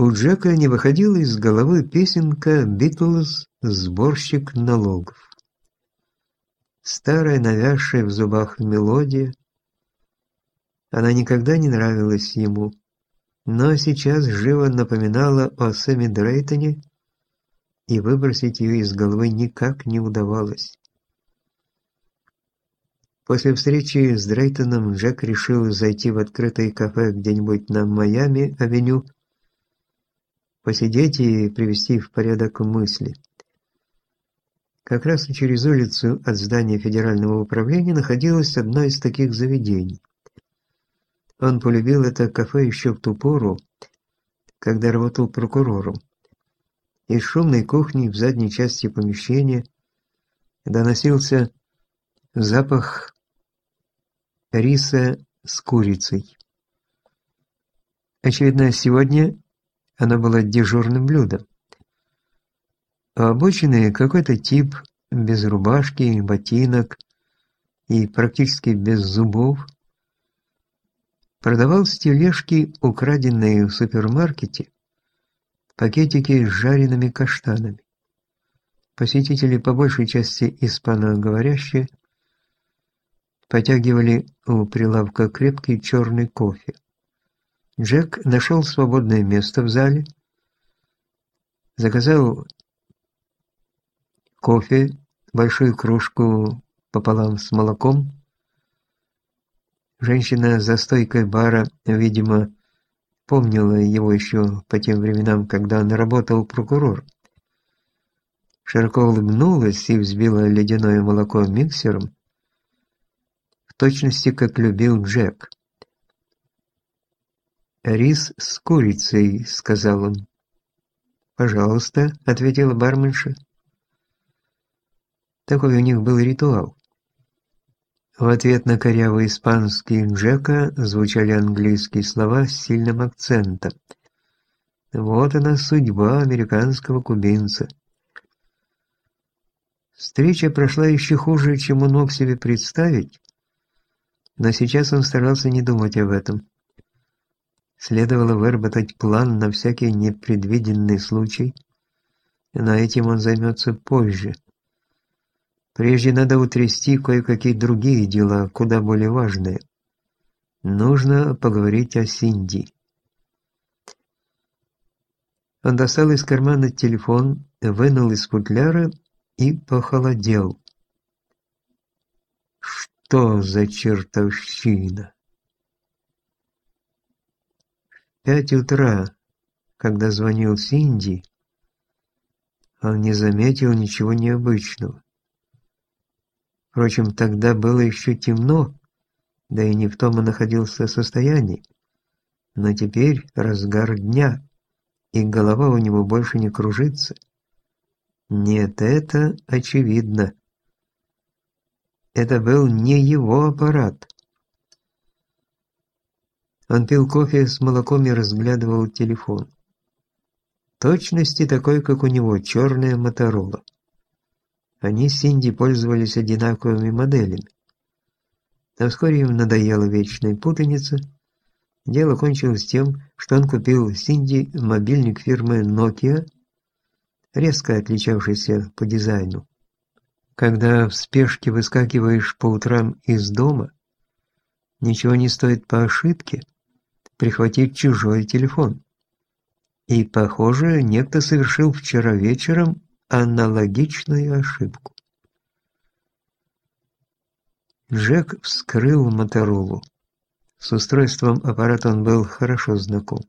У Джека не выходила из головы песенка «Битлз. Сборщик налогов». Старая навязшая в зубах мелодия. Она никогда не нравилась ему, но сейчас живо напоминала о Сэме Дрейтоне, и выбросить ее из головы никак не удавалось. После встречи с Дрейтоном Джек решил зайти в открытое кафе где-нибудь на Майами-авеню, посидеть и привести в порядок мысли. Как раз через улицу от здания федерального управления находилось одно из таких заведений. Он полюбил это кафе еще в ту пору, когда работал прокурором. Из шумной кухни в задней части помещения доносился запах риса с курицей. Очевидно, сегодня она была дежурным блюдом. У обочины какой-то тип без рубашки, ботинок и практически без зубов продавал с тележки, украденные в супермаркете, пакетики с жареными каштанами. Посетители, по большей части испаноговорящие, потягивали у прилавка крепкий черный кофе. Джек нашел свободное место в зале, заказал кофе, большую кружку пополам с молоком. Женщина за стойкой бара, видимо, помнила его еще по тем временам, когда он работал прокурор. Широко улыбнулась и взбила ледяное молоко миксером, в точности, как любил Джек. «Рис с курицей», — сказал он. «Пожалуйста», — ответила барменша. Такой у них был ритуал. В ответ на корявый испанский Джека звучали английские слова с сильным акцентом. Вот она судьба американского кубинца. Встреча прошла еще хуже, чем он мог себе представить, но сейчас он старался не думать об этом. Следовало выработать план на всякий непредвиденный случай, но этим он займется позже. Прежде надо утрясти кое-какие другие дела, куда более важные. Нужно поговорить о Синди. Он достал из кармана телефон, вынул из футляра и похолодел. Что за чертовщина? В пять утра, когда звонил Синди, он не заметил ничего необычного. Впрочем, тогда было еще темно, да и не в том он находился состоянии. Но теперь разгар дня, и голова у него больше не кружится. Нет, это очевидно. Это был не его аппарат. Он пил кофе с молоком и разглядывал телефон. Точности такой, как у него, черная Моторола. Они с Синди пользовались одинаковыми моделями. Но вскоре им надоела вечная путаница. Дело кончилось тем, что он купил Синди мобильник фирмы Nokia, резко отличавшийся по дизайну. Когда в спешке выскакиваешь по утрам из дома, ничего не стоит по ошибке прихватить чужой телефон. И, похоже, некто совершил вчера вечером аналогичную ошибку. Джек вскрыл Моторолу. С устройством аппарата он был хорошо знаком.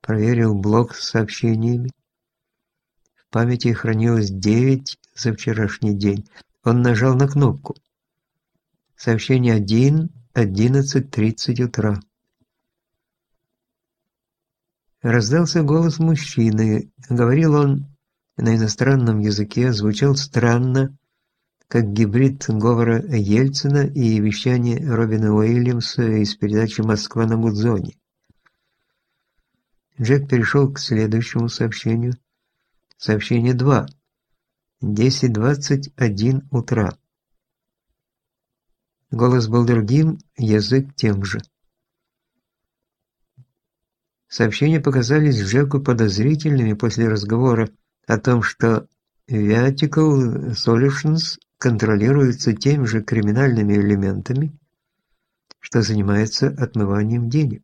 Проверил блок с сообщениями. В памяти хранилось 9 за вчерашний день. Он нажал на кнопку. Сообщение 1, 11.30 утра. Раздался голос мужчины. Говорил он на иностранном языке звучал странно, как гибрид говора Ельцина и вещание Робина Уильямса из передачи «Москва на Гудзоне». Джек перешел к следующему сообщению. Сообщение 2. 10.21 утра. Голос был другим, язык тем же. Сообщения показались Джеку подозрительными после разговора о том, что Viatical Solutions контролируется теми же криминальными элементами, что занимается отмыванием денег.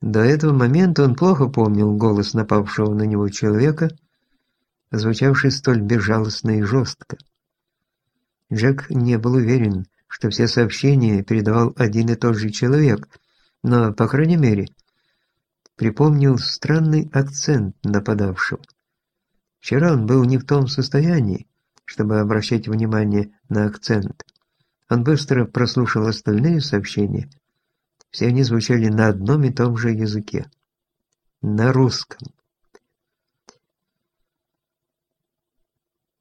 До этого момента он плохо помнил голос напавшего на него человека, звучавший столь безжалостно и жестко. Джек не был уверен, что все сообщения передавал один и тот же человек, но, по крайней мере, припомнил странный акцент нападавшего. Вчера он был не в том состоянии, чтобы обращать внимание на акцент. Он быстро прослушал остальные сообщения. Все они звучали на одном и том же языке. На русском.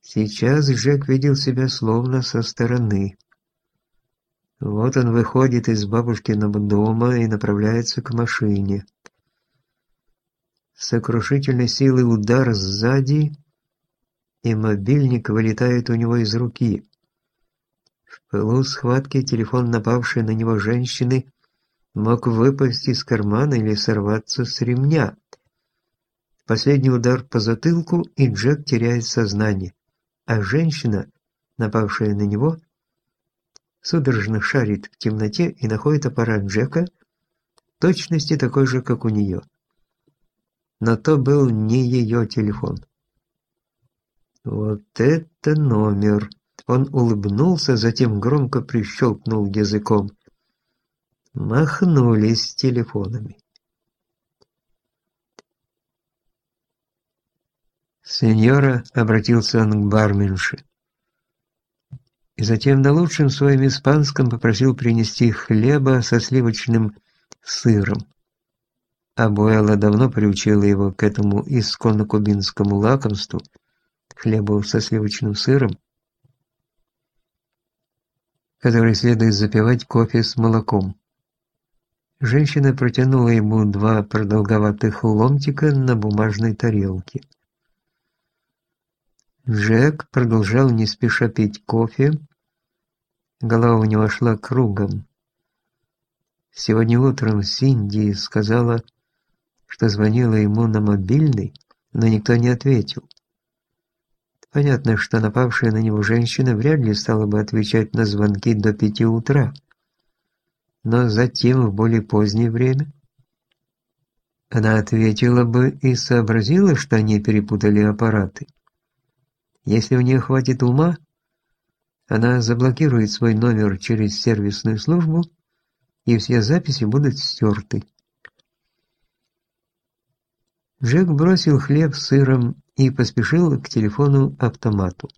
Сейчас Джек видел себя словно со стороны. Вот он выходит из бабушкиного дома и направляется к машине. Сокрушительной силы удар сзади, и мобильник вылетает у него из руки. В пылу схватки телефон напавшей на него женщины мог выпасть из кармана или сорваться с ремня. Последний удар по затылку, и Джек теряет сознание а женщина, напавшая на него, судорожно шарит в темноте и находит аппарат Джека, точности такой же, как у нее. Но то был не ее телефон. Вот это номер! Он улыбнулся, затем громко прищелкнул языком. Махнулись телефонами. «Сеньора», — обратился он к барменше. И затем на лучшем своем испанском попросил принести хлеба со сливочным сыром. Абуэла давно приучила его к этому исконно кубинскому лакомству, хлебу со сливочным сыром, который следует запивать кофе с молоком. Женщина протянула ему два продолговатых ломтика на бумажной тарелке. Джек продолжал не спеша пить кофе. Голова у него шла кругом. Сегодня утром Синди сказала, что звонила ему на мобильный, но никто не ответил. Понятно, что напавшая на него женщина вряд ли стала бы отвечать на звонки до пяти утра. Но затем, в более позднее время, она ответила бы и сообразила, что они перепутали аппараты. Если у нее хватит ума, она заблокирует свой номер через сервисную службу, и все записи будут стерты. Джек бросил хлеб с сыром и поспешил к телефону-автомату.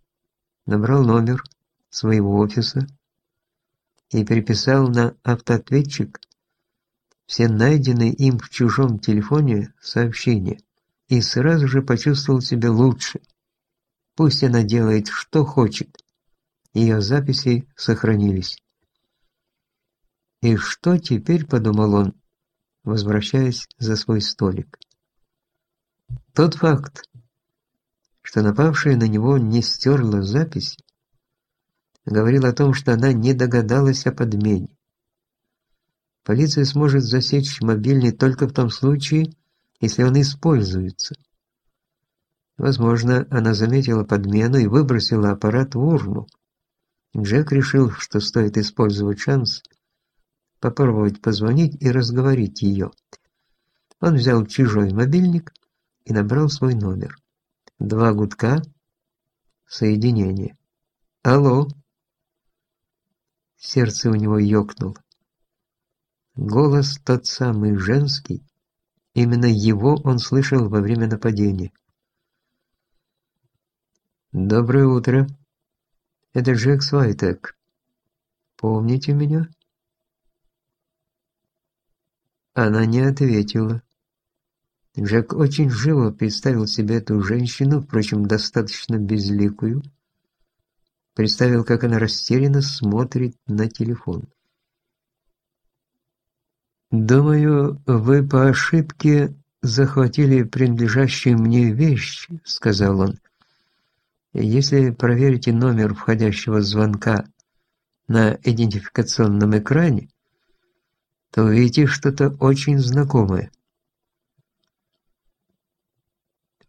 Набрал номер своего офиса и переписал на автоответчик все найденные им в чужом телефоне сообщения и сразу же почувствовал себя лучше. Пусть она делает, что хочет. Ее записи сохранились. «И что теперь?» – подумал он, возвращаясь за свой столик. Тот факт, что напавшая на него не стерла запись, говорил о том, что она не догадалась о подмене. Полиция сможет засечь мобильный только в том случае, если он используется. Возможно, она заметила подмену и выбросила аппарат в урну. Джек решил, что стоит использовать шанс, попробовать позвонить и разговорить ее. Он взял чужой мобильник и набрал свой номер. Два гудка, соединение. «Алло!» Сердце у него ёкнуло. Голос тот самый женский, именно его он слышал во время нападения. «Доброе утро. Это Джек Свайтек. Помните меня?» Она не ответила. Джек очень живо представил себе эту женщину, впрочем, достаточно безликую. Представил, как она растерянно смотрит на телефон. «Думаю, вы по ошибке захватили принадлежащую мне вещь», — сказал он. Если проверите номер входящего звонка на идентификационном экране, то увидите что-то очень знакомое.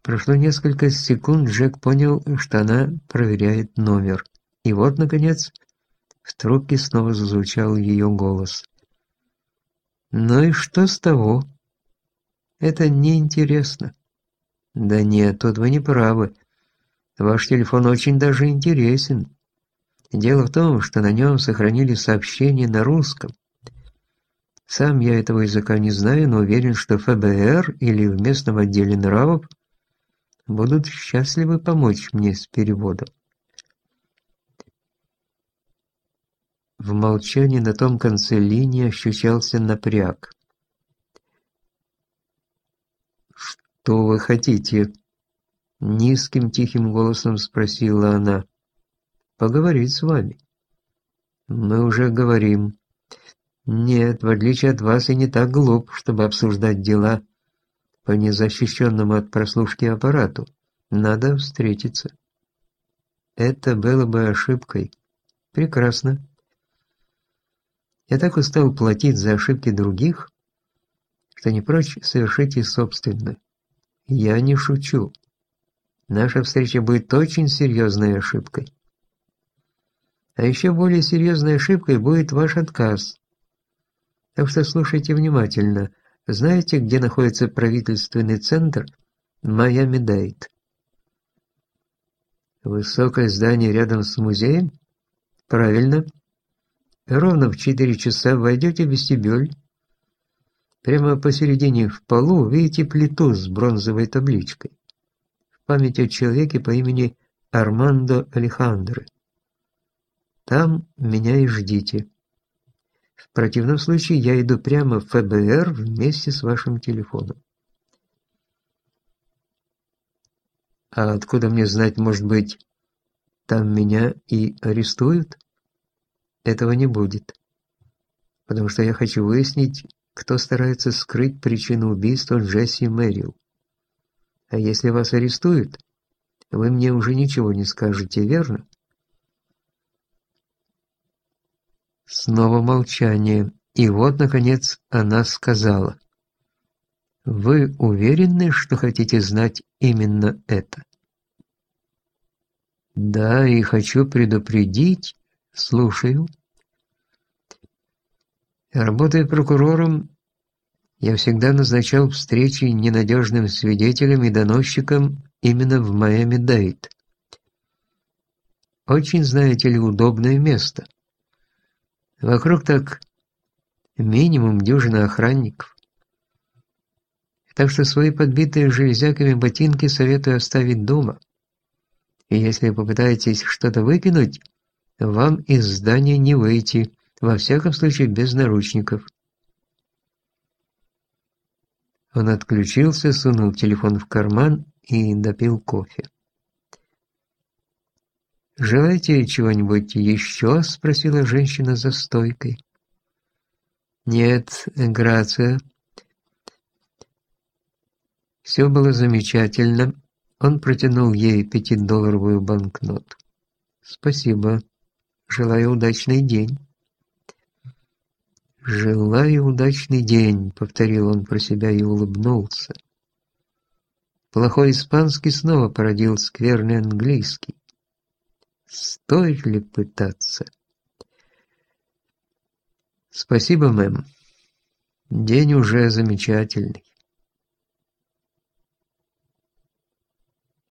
Прошло несколько секунд, Джек понял, что она проверяет номер. И вот, наконец, в трубке снова зазвучал ее голос. «Ну и что с того? Это неинтересно». «Да нет, тут вы не правы. Ваш телефон очень даже интересен. Дело в том, что на нем сохранили сообщения на русском. Сам я этого языка не знаю, но уверен, что ФБР или в местном отделе нравов будут счастливы помочь мне с переводом. В молчании на том конце линии ощущался напряг. «Что вы хотите?» Низким тихим голосом спросила она. «Поговорить с вами». «Мы уже говорим». «Нет, в отличие от вас, я не так глуп, чтобы обсуждать дела по незащищенному от прослушки аппарату. Надо встретиться». Это было бы ошибкой. Прекрасно. Я так устал платить за ошибки других, что не прочь совершить и собственную. Я не шучу. Наша встреча будет очень серьезной ошибкой. А еще более серьезной ошибкой будет ваш отказ. Так что слушайте внимательно. Знаете, где находится правительственный центр Майами-Дейт? Высокое здание рядом с музеем? Правильно. Ровно в 4 часа войдете в вестибюль. Прямо посередине в полу видите плиту с бронзовой табличкой. Память о человеке по имени Армандо Алехандро. Там меня и ждите. В противном случае я иду прямо в ФБР вместе с вашим телефоном. А откуда мне знать, может быть, там меня и арестуют? Этого не будет. Потому что я хочу выяснить, кто старается скрыть причину убийства Джесси Мэрил. А если вас арестуют, вы мне уже ничего не скажете, верно? Снова молчание. И вот, наконец, она сказала. «Вы уверены, что хотите знать именно это?» «Да, и хочу предупредить, Слушаю. Работая прокурором, я всегда назначал встречи ненадежным свидетелям и доносчикам именно в Майами-Дейт. Очень, знаете ли, удобное место. Вокруг так минимум дюжина охранников. Так что свои подбитые железяками ботинки советую оставить дома. И если попытаетесь что-то выкинуть, вам из здания не выйти, во всяком случае без наручников. Он отключился, сунул телефон в карман и допил кофе. «Желаете чего-нибудь еще?» – спросила женщина за стойкой. «Нет, грация». Все было замечательно. Он протянул ей пятидолларовую банкноту. «Спасибо». Желаю удачный день». «Желаю удачный день», — повторил он про себя и улыбнулся. Плохой испанский снова породил скверный английский. Стоит ли пытаться? «Спасибо, мэм. День уже замечательный».